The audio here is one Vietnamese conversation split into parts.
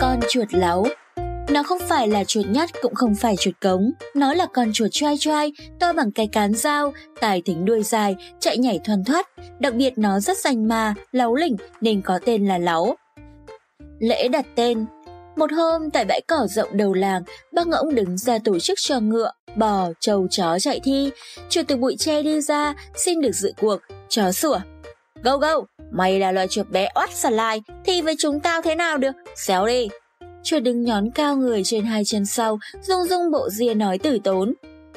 con chuột láu. Nó không phải là chuột nhắt cũng không phải chuột cống, nó là con chuột trai trai to bằng cái cán dao, tài thính đuôi dài, chạy nhảy thoăn thoắt, đặc biệt nó rất danh ma, láu lỉnh nên có tên là láu. Lễ đặt tên Một hôm tại bãi cỏ rộng đầu làng, bác ngỗng đứng ra tổ chức cho ngựa, bò, trâu chó chạy thi. Chuột từ bụi tre đi ra, xin được dự cuộc, chó sủa. Gâu gâu, mày là loài chuột bé oát sàn lai, thì với chúng tao thế nào được, xéo đi. Chuột đứng nhón cao người trên hai chân sau, rung rung bộ ria nói tử tốn.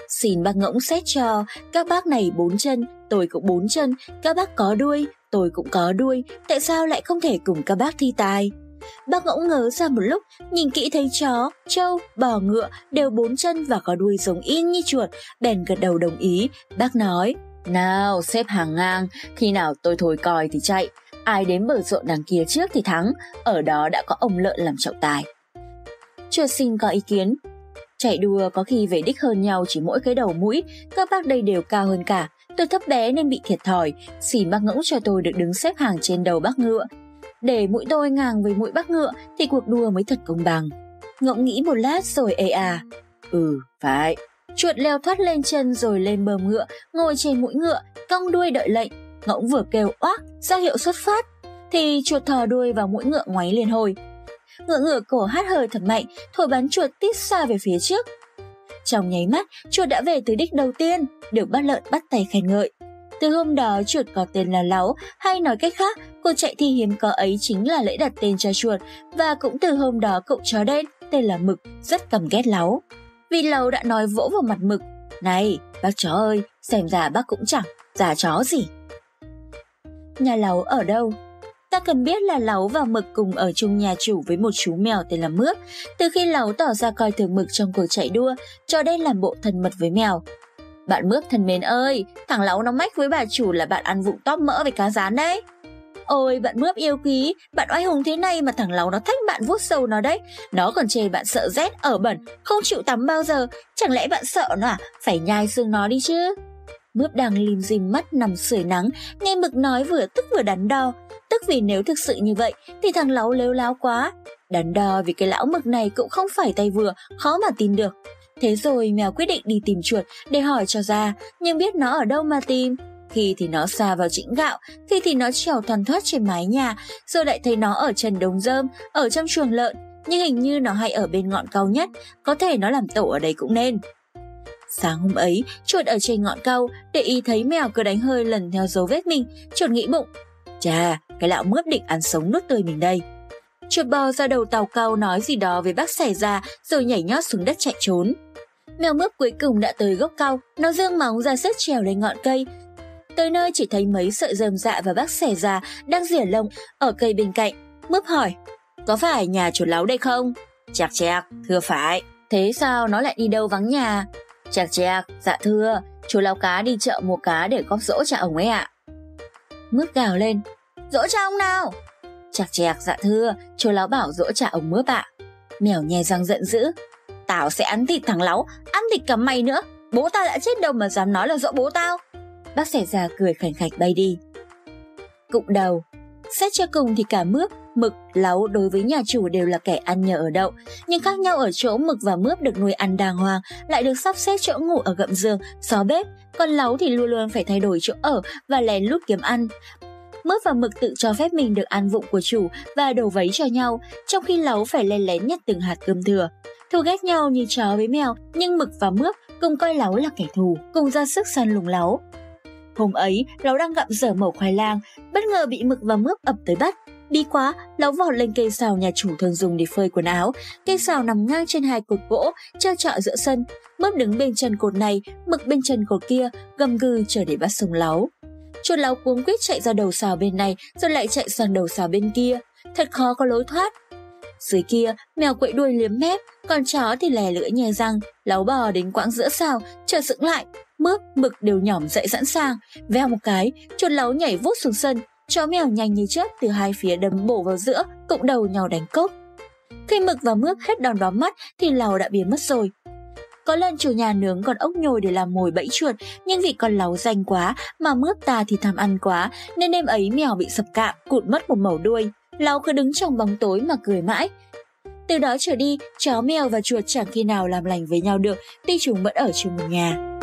Xin bác ngỗng xét cho, các bác này bốn chân, tôi cũng bốn chân, các bác có đuôi, tôi cũng có đuôi, tại sao lại không thể cùng các bác thi tài? Bác ngỗng ngớ ra một lúc, nhìn kỹ thấy chó, trâu, bò ngựa đều bốn chân và có đuôi giống in như chuột, bèn gật đầu đồng ý. Bác nói, nào xếp hàng ngang, khi nào tôi thổi còi thì chạy, ai đến bờ ruộng đằng kia trước thì thắng, ở đó đã có ông lợn làm trọng tài. chưa xin có ý kiến, chạy đua có khi về đích hơn nhau chỉ mỗi cái đầu mũi, các bác đây đều cao hơn cả, tôi thấp bé nên bị thiệt thòi, xin bác ngỗng cho tôi được đứng xếp hàng trên đầu bác ngựa, để mũi tôi ngang với mũi bác ngựa thì cuộc đua mới thật công bằng. Ngỗng nghĩ một lát rồi ê à. Ừ, phải. Chuột leo thoát lên chân rồi lên bờ ngựa, ngồi trên mũi ngựa, cong đuôi đợi lệnh. Ngỗng vừa kêu oác, ra hiệu xuất phát, thì chuột thò đuôi vào mũi ngựa ngoáy liền hồi. Ngựa ngựa cổ hát hơi thật mạnh, thổi bắn chuột tít xa về phía trước. Trong nháy mắt, chuột đã về tới đích đầu tiên, được bắt lợn bắt tay khen ngợi. Từ hôm đó chuột có tên là Láu, hay nói cách khác, cuộc chạy thi hiếm có ấy chính là lễ đặt tên cho chuột, và cũng từ hôm đó cậu chó đen tên là Mực rất cầm ghét Láu. Vì lầu đã nói vỗ vào mặt Mực, này, bác chó ơi, xem ra bác cũng chẳng, già chó gì. Nhà lầu ở đâu? Ta cần biết là Láu và Mực cùng ở chung nhà chủ với một chú mèo tên là Mướp. Từ khi Láu tỏ ra coi thường Mực trong cuộc chạy đua, cho đen làm bộ thân mật với mèo, bạn Mướp thân mến ơi, thằng Láu nó mách với bà chủ là bạn ăn vụng tóp mỡ với cá rán đấy. Ôi bạn Mướp yêu quý, bạn oai hùng thế này mà thằng lóng nó thách bạn vuốt sâu nó đấy. Nó còn chê bạn sợ rét, ở bẩn, không chịu tắm bao giờ. Chẳng lẽ bạn sợ nó à? Phải nhai xương nó đi chứ. Mướp đang lim dim mắt nằm sưởi nắng, nghe Mực nói vừa tức vừa đắn đo. Tức vì nếu thực sự như vậy thì thằng láo lếu láo quá. Đắn đo vì cái lão Mực này cũng không phải tay vừa, khó mà tin được. Thế rồi mèo quyết định đi tìm chuột để hỏi cho ra, nhưng biết nó ở đâu mà tìm. Khi thì nó xa vào chĩnh gạo, khi thì nó trèo thoăn thoát trên mái nhà, rồi lại thấy nó ở trần đống rơm, ở trong chuồng lợn, nhưng hình như nó hay ở bên ngọn cao nhất, có thể nó làm tổ ở đây cũng nên. Sáng hôm ấy, chuột ở trên ngọn cao, để ý thấy mèo cứ đánh hơi lần theo dấu vết mình, chuột nghĩ bụng. Chà, cái lão mướp định ăn sống nuốt tươi mình đây. Chuột bò ra đầu tàu cao nói gì đó với bác xảy ra rồi nhảy nhót xuống đất chạy trốn. Mèo mướp cuối cùng đã tới gốc cao, nó dương móng ra sức trèo lên ngọn cây. Tới nơi chỉ thấy mấy sợi rơm dạ và bác xẻ già đang rỉa lông ở cây bên cạnh. Mướp hỏi, có phải nhà chuột láo đây không? Chạc chạc, thưa phải. Thế sao nó lại đi đâu vắng nhà? Chạc chạc, dạ thưa, chú lão cá đi chợ mua cá để góp dỗ cho ông ấy ạ. À. Mướp gào lên, dỗ cho ông nào? Chạc chạc, dạ thưa, chú lão bảo dỗ trả ông mướp ạ. À. Mèo nhè răng giận dữ, Tao sẽ ăn thịt thằng láo, ăn thịt cả mày nữa. Bố tao đã chết đâu mà dám nói là dỗ bố tao. Bác sẻ già cười khảnh khạch bay đi. Cụng đầu Xét cho cùng thì cả mướp, mực, láu đối với nhà chủ đều là kẻ ăn nhờ ở đậu, nhưng khác nhau ở chỗ mực và mướp được nuôi ăn đàng hoàng, lại được sắp xếp chỗ ngủ ở gậm giường, xó bếp, còn láu thì luôn luôn phải thay đổi chỗ ở và lén lút kiếm ăn. Mướp và mực tự cho phép mình được ăn vụng của chủ và đổ vấy cho nhau, trong khi láu phải len lén nhặt từng hạt cơm thừa. Thù ghét nhau như chó với mèo, nhưng mực và mướp cùng coi láu là kẻ thù, cùng ra sức săn lùng láu. Hôm ấy, Lão đang gặm dở mẩu khoai lang, bất ngờ bị mực và mướp ập tới bắt. Đi quá, Lão vọt lên cây xào nhà chủ thường dùng để phơi quần áo. Cây xào nằm ngang trên hai cột gỗ, treo trọ giữa sân. Mướp đứng bên chân cột này, mực bên chân cột kia, gầm gừ chờ để bắt sống láu. Chuột láu cuống quýt chạy ra đầu xào bên này, rồi lại chạy sang đầu xào bên kia. Thật khó có lối thoát, dưới kia, mèo quậy đuôi liếm mép, còn chó thì lè lưỡi nhè răng, láo bò đến quãng giữa xào, chờ sững lại, mướp, mực đều nhỏm dậy sẵn sàng, veo một cái, chuột láu nhảy vút xuống sân, chó mèo nhanh như chớp từ hai phía đấm bổ vào giữa, cộng đầu nhau đánh cốc. Khi mực và mướp hết đòn bám mắt thì láu đã biến mất rồi. Có lần chủ nhà nướng con ốc nhồi để làm mồi bẫy chuột, nhưng vì con láu danh quá mà mướp ta thì tham ăn quá, nên đêm ấy mèo bị sập cạm, cụt mất một mẩu đuôi. Láu cứ đứng trong bóng tối mà cười mãi. Từ đó trở đi, chó mèo và chuột chẳng khi nào làm lành với nhau được, tuy chúng vẫn ở chung một nhà.